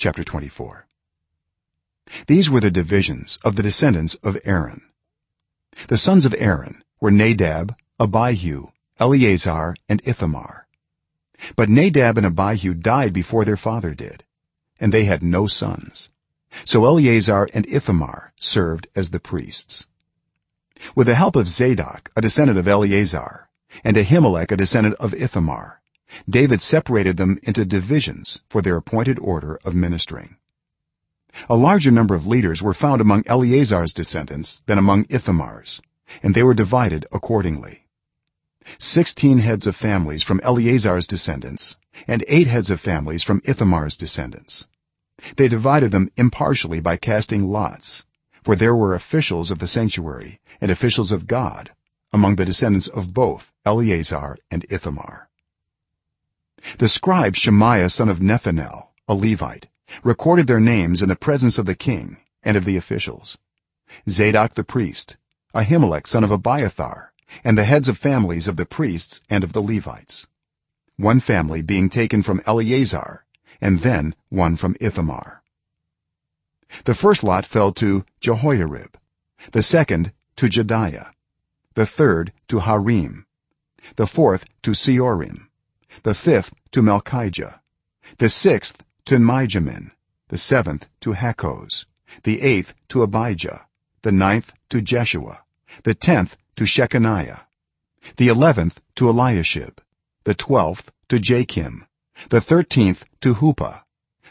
chapter 24 these were the divisions of the descendants of aaron. The sons of aaron were nadab abihu eleazar and ithamar. But nadab and abihu died before their father did and they had no sons. So eleazar and ithamar served as the priests. With the help of zadok a descendant of eleazar and ahimelech a descendant of ithamar david separated them into divisions for their appointed order of ministering. A larger number of leaders were found among eleazar's descendants than among ithamar's and they were divided accordingly. 16 heads of families from eleazar's descendants and 8 heads of families from ithamar's descendants. They divided them impartially by casting lots for there were officials of the sanctuary and officials of god among the descendants of both eleazar and ithamar the scribe shemaiah son of nethanel a levite recorded their names in the presence of the king and of the officials. Zadok the priest ahimelech son of abiathar and the heads of families of the priests and of the levites. One family being taken from eleazar and then one from ithamar. The first lot fell to jehoiarib the second to jedaiah the third to harim the fourth to seorim the fifth to malchijah the sixth to mijamin. The seventh to hakkoz the eighth to abijah. The ninth to jeshua. The 10th to shechaniah. The 11th to eliashib. The 12th to jakim the 13th to huppah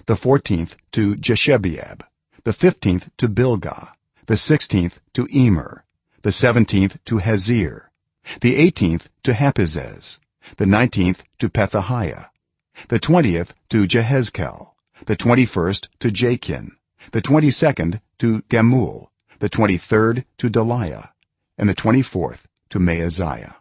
the 14th to jeshebeab. The 15th to bilgah. The 16th to immer. The 17th to hezir the 18th to happizzez the 19th to pethahiah the 20th to jehezkel the 21st to jakin the 22nd to gamul the 23rd to delaiah and the 24th to maaziah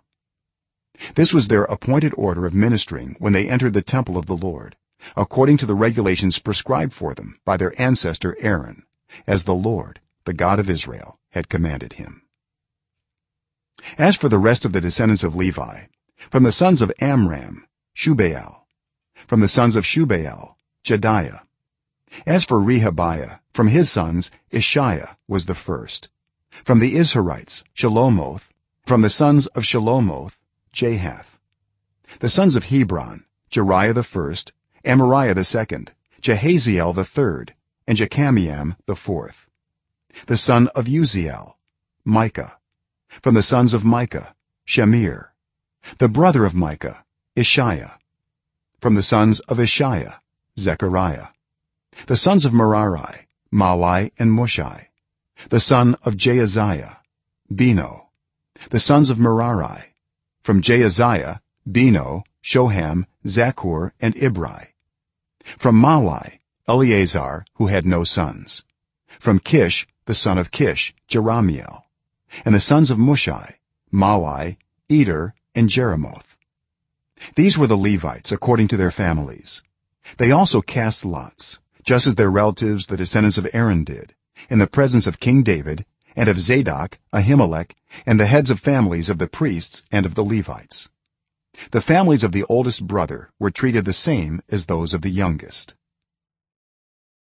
this was their appointed order of ministering when they entered the temple of the lord according to the regulations prescribed for them by their ancestor aaron as the lord the god of israel had commanded him. As for the rest of the descendants of levi from the sons of amram shubael. From the sons of shubael jedaiah as for rehabiah from his sons isshiah was the first. From the izharites shelomoth from the sons of shelomoth jahath. The sons of hebron jeriah the first amariah the second jahaziel the third and jekameam the fourth. The son of uzziel micah. From the sons of micah shamir the brother of micah isshiah. From the sons of isshiah zechariah. The sons of merari Mahli and mushi the son of jaaziah beno. The sons of merari. From jaaziah beno shoham zakkur and ibri. From Mahli eleazar who had no sons. From kish the son of kish Jerahmeel. And the sons of mushi mahli eder and jerimoth. These were the levites according to their families. They also cast lots just as their relatives the descendants of aaron did in the presence of king david and of zadok ahimelech and the heads of families of the priests and of the levites. The families of the oldest brother were treated the same as those of the youngest